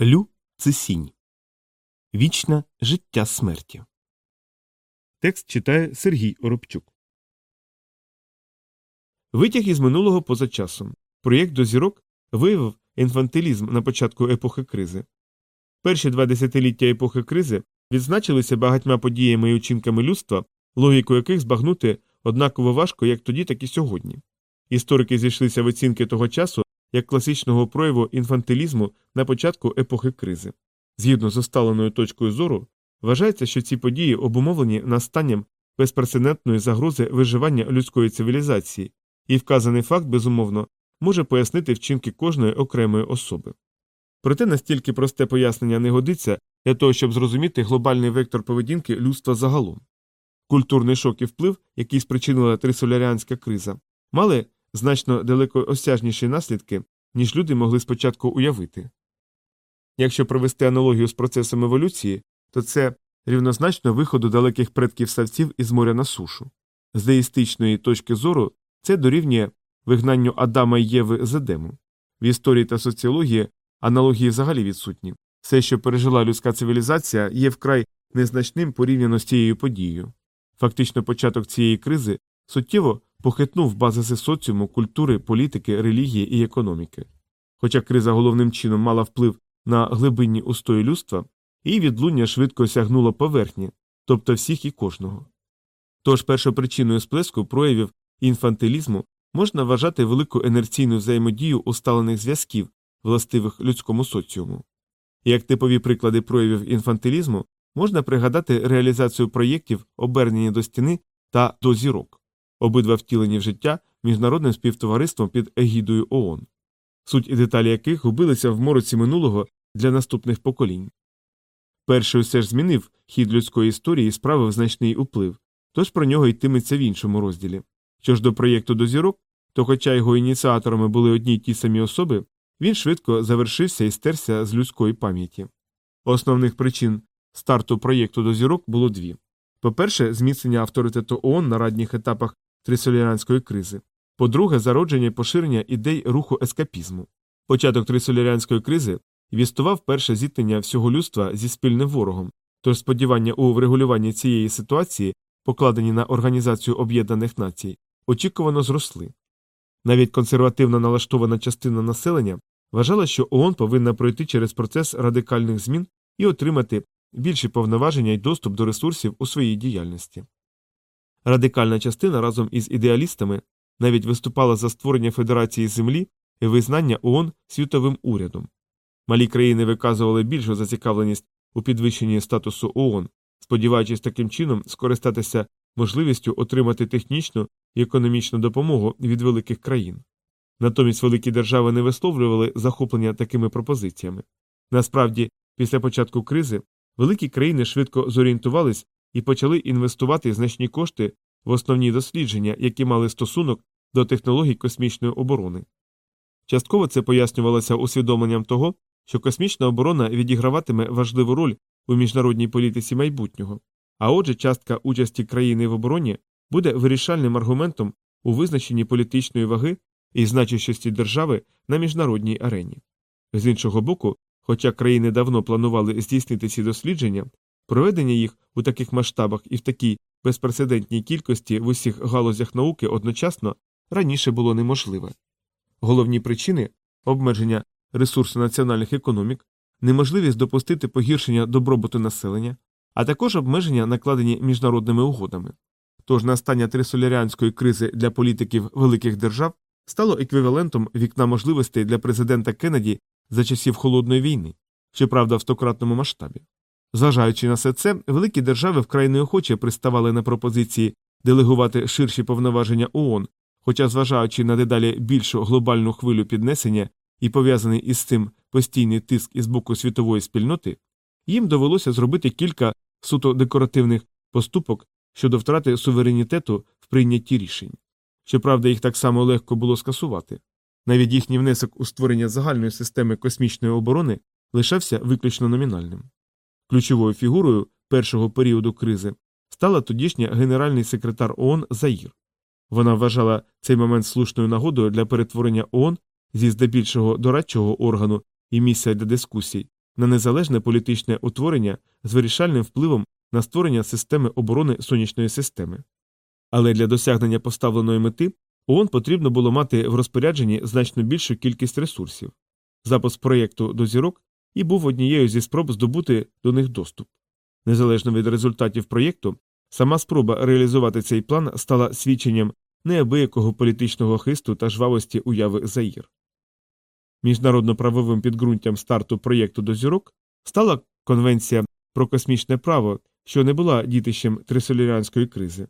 Лю це сінь. Вічне життя смерті. Текст читає Сергій Оробчук. Витяг із минулого поза часом. Проєкт до зірок виявив інфантилізм на початку епохи кризи. Перші два десятиліття епохи кризи відзначилися багатьма подіями і учинками людства, логіку яких збагнути однаково важко як тоді, так і сьогодні. Історики зійшлися в оцінки того часу як класичного прояву інфантилізму на початку епохи кризи. Згідно з усталеною точкою зору, вважається, що ці події обумовлені настанням безпрецедентної загрози виживання людської цивілізації, і вказаний факт, безумовно, може пояснити вчинки кожної окремої особи. Проте настільки просте пояснення не годиться для того, щоб зрозуміти глобальний вектор поведінки людства загалом. Культурний шок і вплив, який спричинила трисоляріанська криза, мали значно далекоосяжніші наслідки, ніж люди могли спочатку уявити. Якщо провести аналогію з процесом еволюції, то це рівнозначно виходу далеких предків савців із моря на сушу. З деїстичної точки зору це дорівнює вигнанню Адама і Єви з Едему. В історії та соціології аналогії взагалі відсутні. Все, що пережила людська цивілізація, є вкрай незначним порівняно з цією подією. Фактично, початок цієї кризи суттєво похитнув базиси соціуму, культури, політики, релігії і економіки. Хоча криза головним чином мала вплив на глибинні устої людства, її відлуння швидко осягнуло поверхні, тобто всіх і кожного. Тож першопричиною сплеску проявів інфантилізму можна вважати велику енерційну взаємодію усталених зв'язків, властивих людському соціуму. Як типові приклади проявів інфантилізму можна пригадати реалізацію проєктів, обернення до стіни та до зірок, обидва втілені в життя міжнародним співтовариством під егідою ООН, суть і деталі яких губилися в мороці минулого для наступних поколінь. Перший усе ж змінив хід людської історії і справив значний уплив, тож про нього йтиметься в іншому розділі. Що ж до проєкту до зірок, то, хоча його ініціаторами були одні й ті самі особи, він швидко завершився і стерся з людської пам'яті. Основних причин старту проєкту до зірок було дві по-перше, зміцнення авторитету ООН на ранніх етапах трисоляріанської кризи, по-друге, зародження і поширення ідей руху ескапізму. Початок трисоляріанської кризи вістував перше зіткнення всього людства зі спільним ворогом, тож сподівання у врегулюванні цієї ситуації, покладені на Організацію Об'єднаних Націй, очікувано зросли. Навіть консервативно налаштована частина населення вважала, що ООН повинна пройти через процес радикальних змін і отримати більші повноваження й доступ до ресурсів у своїй діяльності. Радикальна частина разом із ідеалістами навіть виступала за створення Федерації Землі і визнання ООН світовим урядом. Малі країни виказували більшу зацікавленість у підвищенні статусу ООН, сподіваючись таким чином скористатися можливістю отримати технічну і економічну допомогу від великих країн. Натомість великі держави не висловлювали захоплення такими пропозиціями. Насправді, після початку кризи великі країни швидко зорієнтувались і почали інвестувати значні кошти в основні дослідження, які мали стосунок до технологій космічної оборони. Частково це пояснювалося усвідомленням того, що космічна оборона відіграватиме важливу роль у міжнародній політиці майбутнього, а отже, частка участі країни в обороні буде вирішальним аргументом у визначенні політичної ваги і значущості держави на міжнародній арені. З іншого боку, хоча країни давно планували здійснити ці дослідження, проведення їх у таких масштабах і в такій безпрецедентній кількості в усіх галузях науки одночасно раніше було неможливе. Головні причини обмеження ресурсу національних економік, неможливість допустити погіршення добробуту населення, а також обмеження, накладені міжнародними угодами. Тож настання трисоляріанської кризи для політиків великих держав стало еквівалентом вікна можливостей для президента Кеннеді за часів холодної війни, щоправда, в стократному масштабі. Зважаючи на все це, великі держави вкрай неохоче приставали на пропозиції делегувати ширші повноваження ООН, хоча, зважаючи на дедалі більшу глобальну хвилю піднесення і пов'язаний із цим постійний тиск із боку світової спільноти, їм довелося зробити кілька суто декоративних поступок щодо втрати суверенітету в прийнятті рішень. Щоправда, їх так само легко було скасувати. Навіть їхній внесок у створення загальної системи космічної оборони лишався виключно номінальним. Ключовою фігурою першого періоду кризи стала тодішня генеральний секретар ООН Заїр. Вона вважала цей момент слушною нагодою для перетворення ООН зі здебільшого дорадчого органу і місця для дискусій на незалежне політичне утворення з вирішальним впливом на створення системи оборони сонячної системи. Але для досягнення поставленої мети ООН потрібно було мати в розпорядженні значно більшу кількість ресурсів. Запуск проєкту до зірок і був однією зі спроб здобути до них доступ. Незалежно від результатів проєкту, сама спроба реалізувати цей план стала свідченням неабиякого політичного хисту та жвавості уяви Заїр. Міжнародно-правовим підґрунтям старту проєкту до зірок стала Конвенція про космічне право, що не була дітищем трисоляріанської кризи.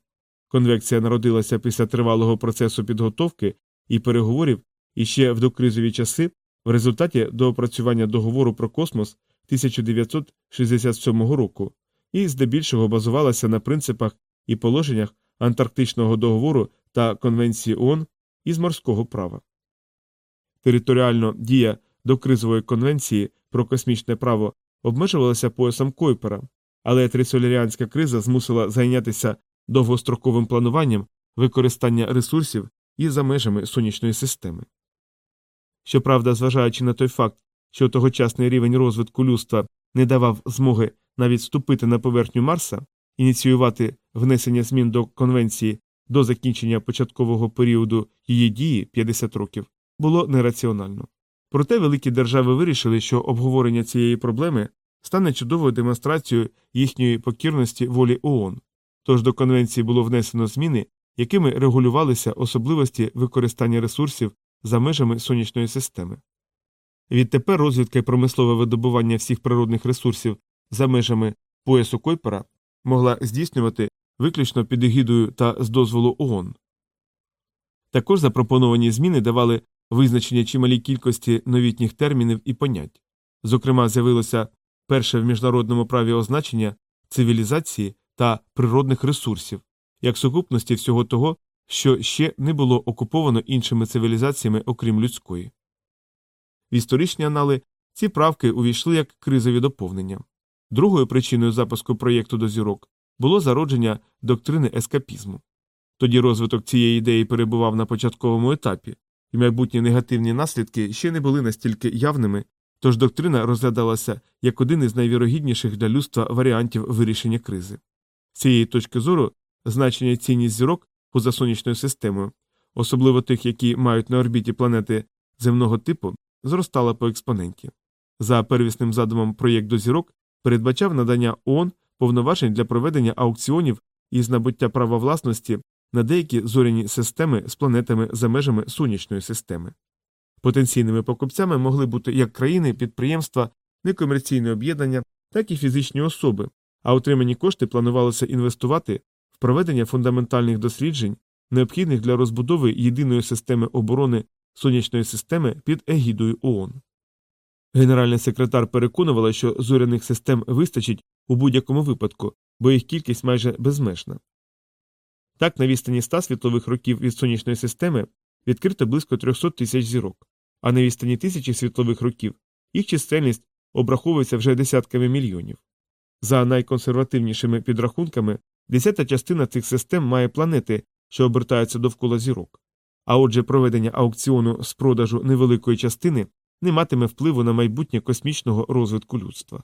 Конвекція народилася після тривалого процесу підготовки і переговорів іще в докризові часи в результаті доопрацювання договору про космос 1967 року і здебільшого базувалася на принципах і положеннях Антарктичного договору та Конвенції ООН із морського права. Територіально дія докризової конвенції про космічне право обмежувалася поясом Койпера, але трисоляріанська криза змусила зайнятися довгостроковим плануванням використання ресурсів і за межами сонячної системи. Щоправда, зважаючи на той факт, що тогочасний рівень розвитку людства не давав змоги навіть вступити на поверхню Марса, ініціювати внесення змін до конвенції до закінчення початкового періоду її дії 50 років, було нераціонально. Проте великі держави вирішили, що обговорення цієї проблеми стане чудовою демонстрацією їхньої покірності волі ООН. Тож до конвенції було внесено зміни, якими регулювалися особливості використання ресурсів за межами сонячної системи. Відтепер розвідка і промислове видобування всіх природних ресурсів за межами поясу Койпера могла здійснювати виключно під егідою та з дозволу ООН. Також запропоновані зміни давали визначення чималій кількості новітніх термінів і понять. Зокрема, з'явилося перше в міжнародному праві означення цивілізації та природних ресурсів, як сукупності всього того, що ще не було окуповано іншими цивілізаціями, окрім людської. В історичні анали ці правки увійшли як кризові доповнення. Другою причиною запуску проєкту до зірок було зародження доктрини ескапізму. Тоді розвиток цієї ідеї перебував на початковому етапі, і майбутні негативні наслідки ще не були настільки явними, тож доктрина розглядалася як один із найвірогідніших для людства варіантів вирішення кризи. З цієї точки зору значення цінність зірок поза сонячною системою, особливо тих, які мають на орбіті планети земного типу, зростала по експоненті. За первісним задумом проєкт до зірок передбачав надання ООН повноважень для проведення аукціонів із набуття права власності на деякі зоряні системи з планетами за межами сонячної системи. Потенційними покупцями могли бути як країни, підприємства, некомерційні об'єднання, так і фізичні особи, а отримані кошти планувалося інвестувати проведення фундаментальних досліджень, необхідних для розбудови єдиної системи оборони сонячної системи під егідою ООН. Генеральний секретар переконувала, що зоряних систем вистачить у будь-якому випадку, бо їх кількість майже безмежна. Так, на відстані 100 світлових років від сонячної системи відкрито близько 300 тисяч зірок, а на відстані тисячі світлових років їх чисельність обраховується вже десятками мільйонів. За найконсервативнішими підрахунками, десята частина цих систем має планети, що обертаються довкола зірок. А отже, проведення аукціону з продажу невеликої частини не матиме впливу на майбутнє космічного розвитку людства.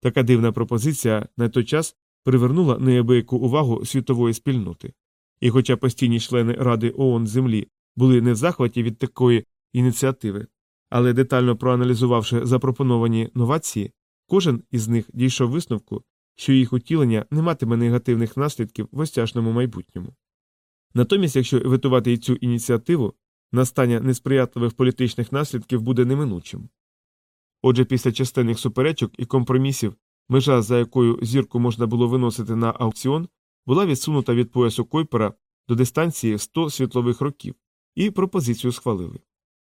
Така дивна пропозиція на той час привернула неабияку увагу світової спільноти. І хоча постійні члени Ради ООН Землі були не в захваті від такої ініціативи, але детально проаналізувавши запропоновані новації, кожен із них дійшов висновку, що їх утілення не матиме негативних наслідків в осяжному майбутньому. Натомість, якщо витувати і цю ініціативу, настання несприятливих політичних наслідків буде неминучим. Отже, після частинних суперечок і компромісів, межа, за якою зірку можна було виносити на аукціон, була відсунута від поясу Койпера до дистанції 100 світлових років, і пропозицію схвалили.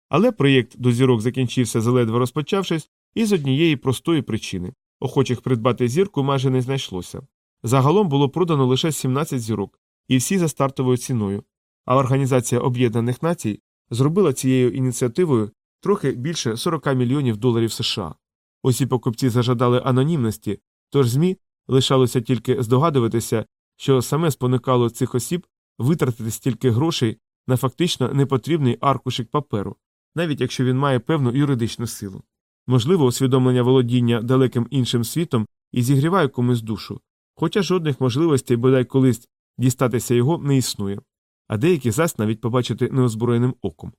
Але проєкт до зірок закінчився заледве розпочавшись, і з однієї простої причини охочих придбати зірку майже не знайшлося. Загалом було продано лише 17 зірок, і всі за стартовою ціною, а Організація Об'єднаних Націй зробила цією ініціативою трохи більше 40 мільйонів доларів США. Усі покупці зажадали анонімності, тож ЗМІ лишалося тільки здогадуватися, що саме спонукало цих осіб витратити стільки грошей на фактично непотрібний аркушик паперу, навіть якщо він має певну юридичну силу. Можливо, усвідомлення володіння далеким іншим світом і зігріває комусь душу, хоча жодних можливостей бодай колись дістатися його не існує, а деякі зась навіть побачити неозброєним оком.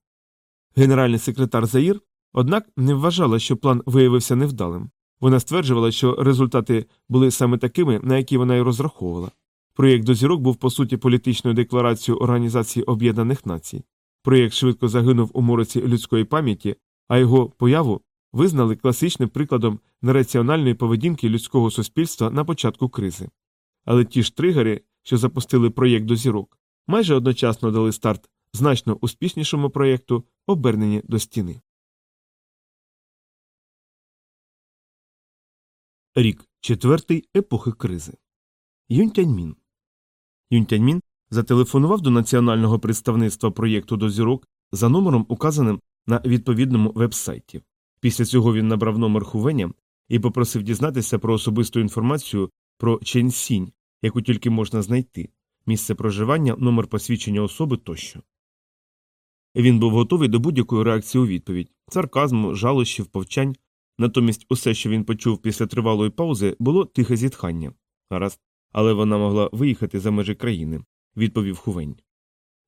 Генеральний секретар Заїр, однак, не вважала, що план виявився невдалим. Вона стверджувала, що результати були саме такими, на які вона й розраховувала. Проєкт до зірок був по суті політичною декларацією Організації Об'єднаних Націй. Проєкт швидко загинув у мороці людської пам'яті, а його появу визнали класичним прикладом нераціональної поведінки людського суспільства на початку кризи. Але ті ж тригери, що запустили проєкт до зірок, майже одночасно дали старт значно успішнішому проєкту, обернені до стіни. Рік четвертий епохи кризи. Юнтяньмін. Юнтяньмін зателефонував до національного представництва проєкту до зірок за номером, указаним на відповідному вебсайті. Після цього він набрав номер Хувеня і попросив дізнатися про особисту інформацію про Чен Сінь, яку тільки можна знайти, місце проживання, номер посвідчення особи тощо. Він був готовий до будь-якої реакції у відповідь сарказму, жалощів, повчань. Натомість усе, що він почув після тривалої паузи, було тихе зітхання. Гаразд, але вона могла виїхати за межі країни, відповів Хувень.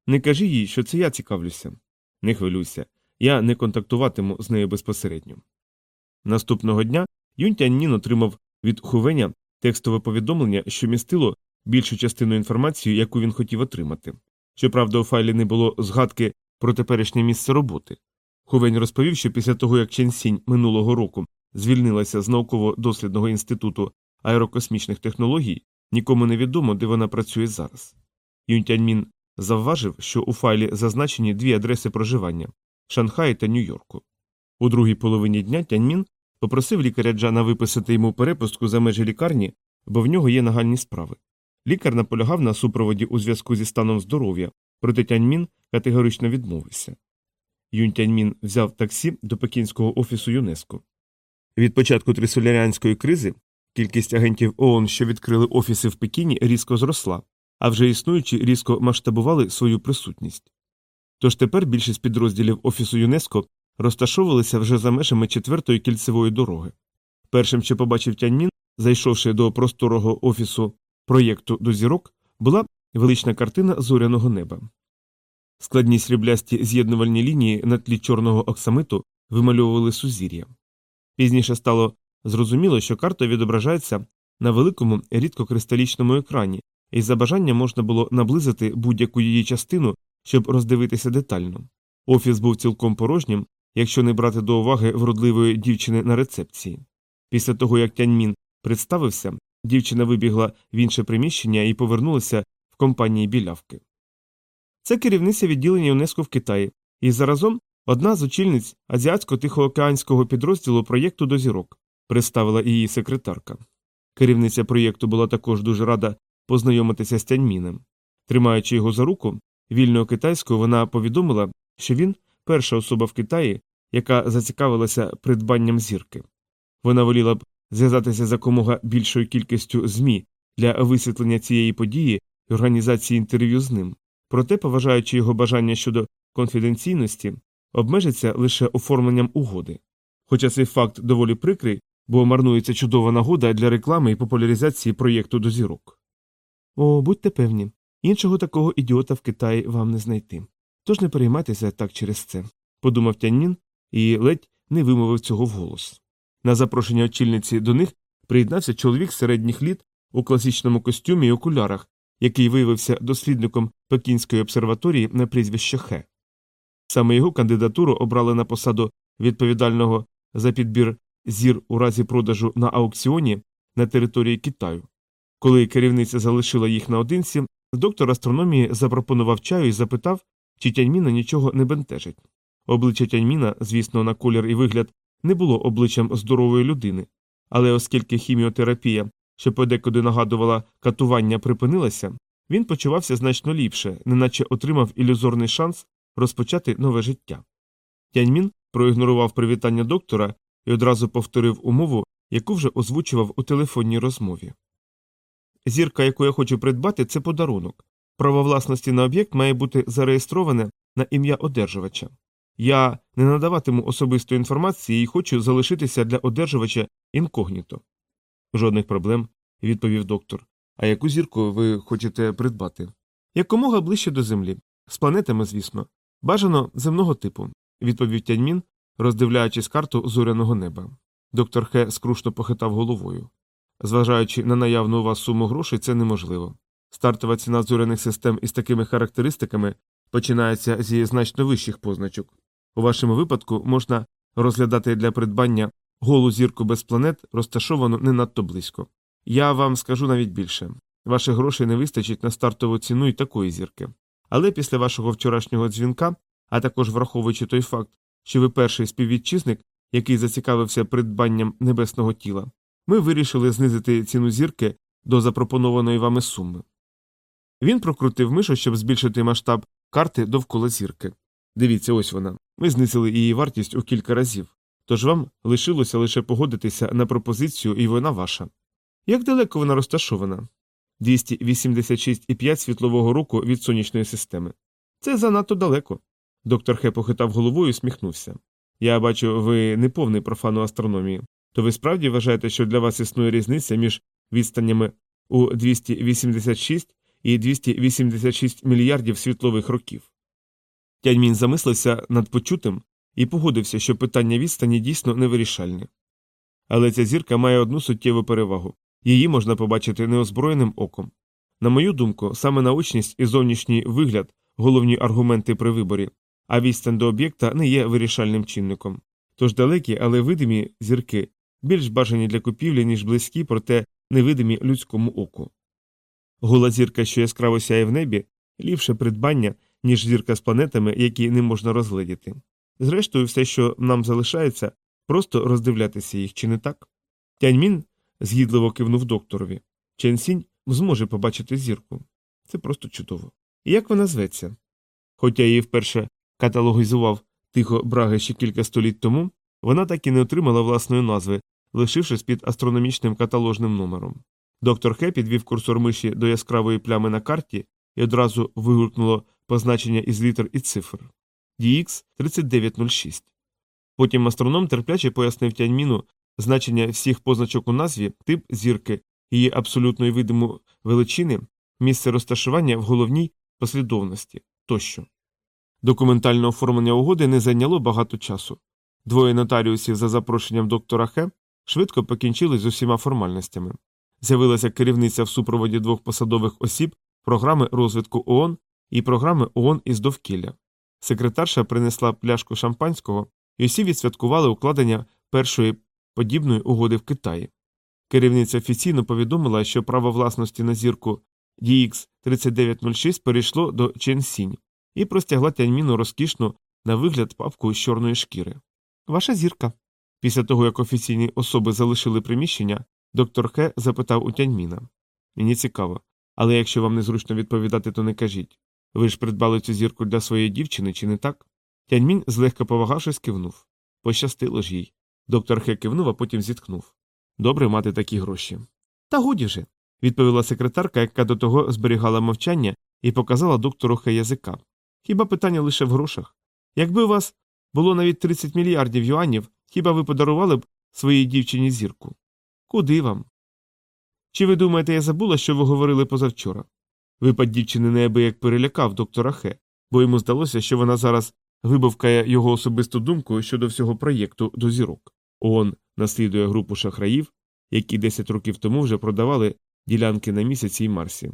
Не кажи їй, що це я цікавлюся. Не хвилюйся, я не контактуватиму з нею безпосередньо. Наступного дня Юнь Тяньнін отримав від Хувеня текстове повідомлення, що містило більшу частину інформації, яку він хотів отримати. Щоправда, у файлі не було згадки про теперішнє місце роботи. Хувень розповів, що після того, як Ченсінь минулого року звільнилася з науково-дослідного інституту аерокосмічних технологій, нікому не відомо, де вона працює зараз. Юнтяньмін завважив, що у файлі зазначені дві адреси проживання Шанхаї та Нью-Йорку. У другій половині дня Тяньмін попросив лікаря Джана виписати йому перепустку за межі лікарні, бо в нього є нагальні справи. Лікар наполягав на супроводі у зв'язку зі станом здоров'я, проте Тяньмін категорично відмовився. Юнь Тяньмін взяв таксі до пекінського офісу ЮНЕСКО. Від початку трисолярянської кризи кількість агентів ООН, що відкрили офіси в Пекіні, різко зросла, а вже існуючі різко масштабували свою присутність. Тож тепер більшість підрозділів Офісу ЮНЕСКО розташовувалися вже за межами четвертої кільцевої дороги. Першим, що побачив Тяньмін, зайшовши до просторого офісу проєкту до зірок, була велична картина зоряного неба. Складні сріблясті з'єднувальні лінії на тлі чорного оксамиту вимальовували сузір'я. Пізніше стало зрозуміло, що карта відображається на великому рідкокристалічному екрані, і за бажання можна було наблизити будь-яку її частину, щоб роздивитися детально. Офіс був цілком порожнім, якщо не брати до уваги вродливої дівчини на рецепції. Після того, як Тяньмін представився, дівчина вибігла в інше приміщення і повернулася в компанії білявки. Це керівниця відділення ЮНЕСКО в Китаї, і заразом одна з очільниць азіатсько-тихоокеанського підрозділу проєкту до зірок, представила її секретарка. Керівниця проєкту була також дуже рада познайомитися з Тяньміном. Тримаючи його за руку, вільною китайською вона повідомила, що він перша особа в Китаї, яка зацікавилася придбанням зірки. Вона воліла б зв'язатися з якомога більшою кількістю ЗМІ для висвітлення цієї події і організації інтерв'ю з ним, проте, поважаючи його бажання щодо конфіденційності, обмежиться лише оформленням угоди. Хоча цей факт доволі прикрий, бо марнується чудова нагода для реклами і популяризації проєкту до зірок. О, будьте певні, іншого такого ідіота в Китаї вам не знайти. Тож не переймайтеся так через це, подумав Тяннін і ледь не вимовив цього вголос. На запрошення очільниці до них приєднався чоловік середніх літ у класичному костюмі і окулярах, який виявився дослідником Пекінської обсерваторії на прізвище Хе. Саме його кандидатуру обрали на посаду відповідального за підбір зір у разі продажу на аукціоні на території Китаю. Коли керівниця залишила їх наодинці, доктор астрономії запропонував чаю і запитав, чи тяньміна нічого не бентежить. Обличчя тяньміна, звісно, на колір і вигляд не було обличчям здорової людини, але оскільки хіміотерапія, що подекуди нагадувала катування, припинилася, він почувався значно ліпше, неначе отримав ілюзорний шанс розпочати нове життя. Тяньмін проігнорував привітання доктора і одразу повторив умову, яку вже озвучував у телефонній розмові. Зірка, яку я хочу придбати, це подарунок. Право власності на об'єкт має бути зареєстроване на ім'я одержувача. Я не надаватиму особистої інформації і хочу залишитися для одержувача інкогніто. Жодних проблем, відповів доктор. А яку зірку ви хочете придбати? Якомога ближче до землі. З планетами, звісно. Бажано земного типу, відповів Тяньмін, роздивляючись карту зоряного неба. Доктор Хе скрушно похитав головою. Зважаючи на наявну у вас суму грошей, це неможливо. Стартова ціна зоряних систем із такими характеристиками починається зі значно вищих позначок. У вашому випадку можна розглядати для придбання голу зірку без планет, розташовану не надто близько. Я вам скажу навіть більше ваших грошей не вистачить на стартову ціну і такої зірки. Але після вашого вчорашнього дзвінка, а також враховуючи той факт, що ви перший співвітчизник, який зацікавився придбанням небесного тіла, ми вирішили знизити ціну зірки до запропонованої вами суми. Він прокрутив мишу, щоб збільшити масштаб карти довкола зірки. Дивіться, ось вона. Ми знизили її вартість у кілька разів, тож вам лишилося лише погодитися на пропозицію, і вона ваша. Як далеко вона розташована? 286,5 світлового року від сонячної системи. Це занадто далеко. Доктор Хе похитав головою і сміхнувся. Я бачу, ви не повний профан у астрономії. То ви справді вважаєте, що для вас існує різниця між відстаннями у 286 і 286 мільярдів світлових років? Тяньмін замислився над почутим і погодився, що питання відстані дійсно невирішальне. Але ця зірка має одну суттєву перевагу її можна побачити неозброєним оком. На мою думку, саме наочність і зовнішній вигляд головні аргументи при виборі, а відстань до об'єкта не є вирішальним чинником. Тож далекі, але видимі зірки більш бажані для купівлі, ніж близькі, проте невидимі людському оку. Гола зірка, що яскраво сяє в небі, ліпше придбання, ніж зірка з планетами, які не можна розгледіти. Зрештою, все, що нам залишається, просто роздивлятися їх, чи не так? Тяньмін згідливо кивнув докторові. Ченсінь зможе побачити зірку. Це просто чудово. Як вона зветься? Хоча її вперше каталогізував тихо Браги ще кілька століть тому, вона так і не отримала власної назви, лишившись під астрономічним каталожним номером. Доктор Хе підвів курсор миші до яскравої плями на карті і одразу вигукнуло позначення із літер і цифр DX 3906. Потім астроном терпляче пояснив Тяньміну значення всіх позначок у назві, тип зірки, її абсолютної видиму величини, місце розташування в головній послідовності тощо. Документальне оформлення угоди не зайняло багато часу. Двоє нотаріусів за запрошенням доктора Хе швидко покінчили з усіма формальностями. З'явилася керівниця в супроводі двох посадових осіб програми розвитку ООН і програми ООН із довкілля. Секретарша принесла пляшку шампанського, і усі відсвяткували укладення першої подібної угоди в Китаї. Керівниця офіційно повідомила, що право власності на зірку DX 3906 перейшло до Чен Сінь і простягла тяньміну розкішну на вигляд папку з чорної шкіри. Ваша зірка. Після того, як офіційні особи залишили приміщення, доктор Хе запитав у тяньміна. Мені цікаво, але якщо вам незручно відповідати, то не кажіть. Ви ж придбали цю зірку для своєї дівчини, чи не так? Тяньмін, злегка повагавшись, кивнув. Пощастило ж їй. Доктор Хе кивнув, а потім зітхнув. Добре мати такі гроші. Та годі же, відповіла секретарка, яка до того зберігала мовчання і показала доктору Хе язика. Хіба питання лише в грошах? Якби у вас було навіть 30 мільярдів юанів, хіба ви подарували б своїй дівчині зірку? Куди вам? Чи ви думаєте, я забула, що ви говорили позавчора? Випад дівчини неабияк перелякав доктора Хе, бо йому здалося, що вона зараз вибавкає його особисту думку щодо всього проєкту до зірок. ООН наслідує групу шахраїв, які 10 років тому вже продавали ділянки на місяці і Марсі.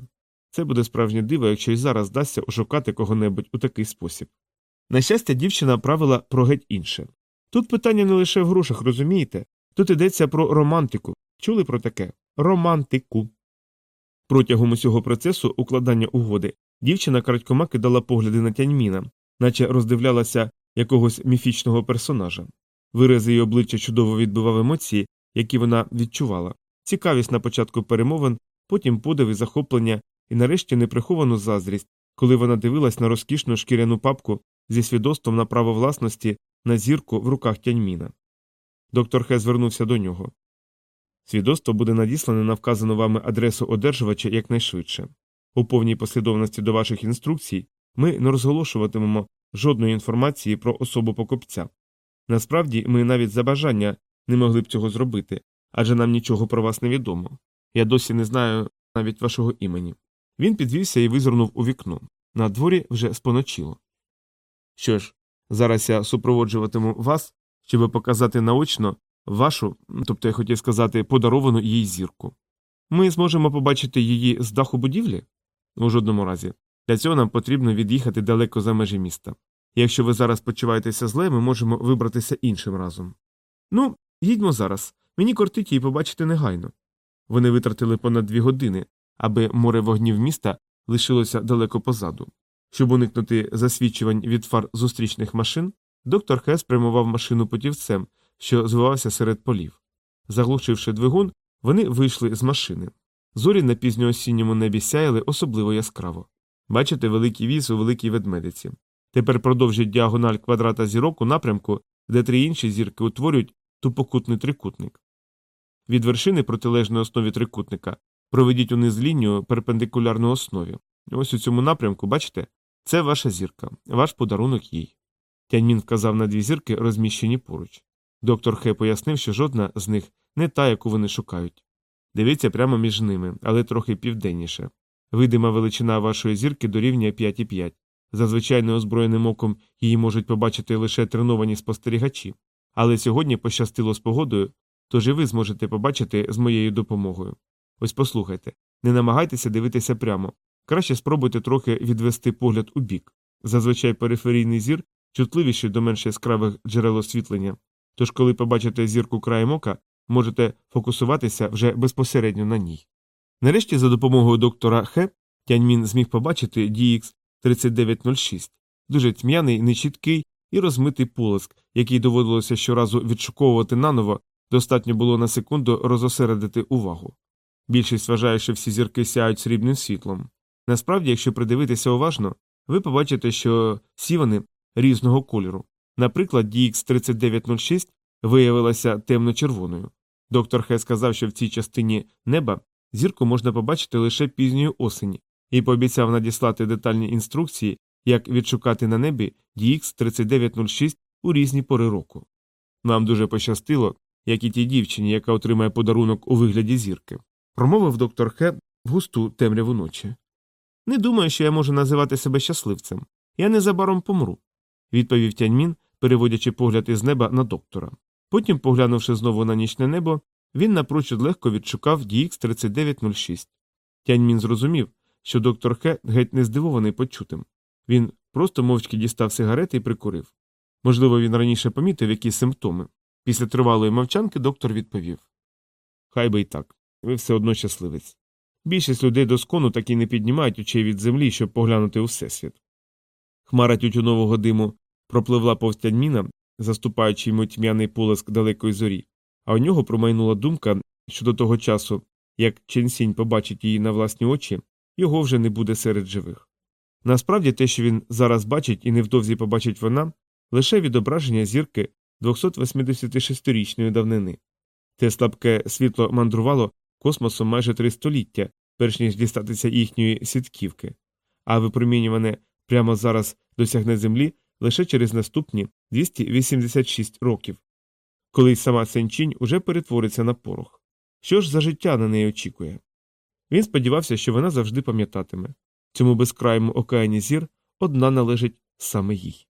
Це буде справжнє диво, якщо й зараз вдасться ошукати кого-небудь у такий спосіб. На щастя, дівчина правила про геть інше. Тут питання не лише в грошах, розумієте? Тут йдеться про романтику. Чули про таке? Романтику. Протягом усього процесу укладання угоди дівчина крадькома кидала погляди на тяньміна, наче роздивлялася якогось міфічного персонажа. Вираз її обличчя чудово відбивав емоції, які вона відчувала, цікавість на початку перемовин, потім подив і захоплення, і нарешті неприховану заздрість, коли вона дивилась на розкішну шкіряну папку зі свідоцтвом на право власності на зірку в руках тяньміна. Доктор Хе звернувся до нього. Свідоцтво буде надіслане на вказану вами адресу одержувача якнайшвидше. У повній послідовності до ваших інструкцій ми не розголошуватимемо жодної інформації про особу покупця. Насправді, ми навіть за бажання не могли б цього зробити, адже нам нічого про вас не відомо. Я досі не знаю навіть вашого імені. Він підвівся і визирнув у вікно. На дворі вже споночило. Що ж, зараз я супроводжуватиму вас, щоб показати наочно вашу, тобто я хотів сказати, подаровану їй зірку. Ми зможемо побачити її з даху будівлі? У жодному разі. Для цього нам потрібно від'їхати далеко за межі міста. Якщо ви зараз почуваєтеся зле, ми можемо вибратися іншим разом. Ну, їдьмо зараз. Мені кортить її побачити негайно. Вони витратили понад дві години, аби море вогнів міста лишилося далеко позаду. Щоб уникнути засвідчувань від фар зустрічних машин, доктор Хес прямував машину путівцем, що звивався серед полів. Заглушивши двигун, вони вийшли з машини. Зорі на пізньоосінньому небі сяяли особливо яскраво. Бачите великий віз у великій ведмедиці. Тепер продовжіть діагональ квадрата зірок у напрямку, де три інші зірки утворюють тупокутний трикутник. Від вершини протилежної основі трикутника проведіть униз лінію перпендикулярну основі. Ось у цьому напрямку, бачите, це ваша зірка, ваш подарунок їй. Тяньмін вказав на дві зірки, розміщені поруч. Доктор Хе пояснив, що жодна з них не та, яку вони шукають. Дивіться прямо між ними, але трохи південніше. Видима величина вашої зірки дорівнює 5,5. Зазвичай неозброєним оком її можуть побачити лише треновані спостерігачі. Але сьогодні пощастило з погодою, тож і ви зможете побачити з моєю допомогою. Ось послухайте, не намагайтеся дивитися прямо. Краще спробуйте трохи відвести погляд у бік. Зазвичай периферійний зір чутливіший до менш яскравих джерел освітлення, тож, коли побачите зірку краєм ока, можете фокусуватися вже безпосередньо на ній. Нарешті, за допомогою доктора Хе, Тяньмін зміг побачити DX 3906, дуже тьмяний, нечіткий і розмитий полиск, який доводилося щоразу відшуковувати наново, достатньо було на секунду розосередити увагу. Більшість вважає, що всі зірки сяють срібним світлом. Насправді, якщо придивитися уважно, ви побачите, що всі вони різного кольору. Наприклад, DX 3906 виявилася темно-червоною. Доктор Хе сказав, що в цій частині неба зірку можна побачити лише пізньої осені, і пообіцяв надіслати детальні інструкції, як відшукати на небі DX 3906 у різні пори року. Вам дуже пощастило, як і тій дівчині, яка отримає подарунок у вигляді зірки, промовив доктор Хе в густу темряву ночі. Не думаю, що я можу називати себе щасливцем. Я незабаром помру, відповів Тяньмін, переводячи погляд із неба на доктора. Потім, поглянувши знову на нічне небо, він напрочуд легко відшукав DX 3906. Тяньмін зрозумів, що доктор Хе геть не здивований почутим. Він просто мовчки дістав сигарети і прикурив. Можливо, він раніше помітив якісь симптоми. Після тривалої мовчанки доктор відповів Хай би й так, ви все одно щасливець. Більшість людей до скону так і не піднімають очей від землі, щоб поглянути у всесвіт. Хмара тютюнового диму пропливла повз Тяньміна, заступаючи йому тьмяний полиск далекої зорі, а у нього промайнула думка, що до того часу, як Ченсінь побачить її на власні очі, його вже не буде серед живих. Насправді те, що він зараз бачить і невдовзі побачить вона, лише відображення зірки 286-річної давнини. Те слабке світло мандрувало космосом майже три століття, перш ніж дістатися їхньої сітківки, а випромінюване прямо зараз досягне Землі лише через наступні 286 років, коли сама Сенчінь уже перетвориться на порох. Що ж за життя на неї очікує? Він сподівався, що вона завжди пам'ятатиме цьому безкрайому океані зір одна належить саме їй.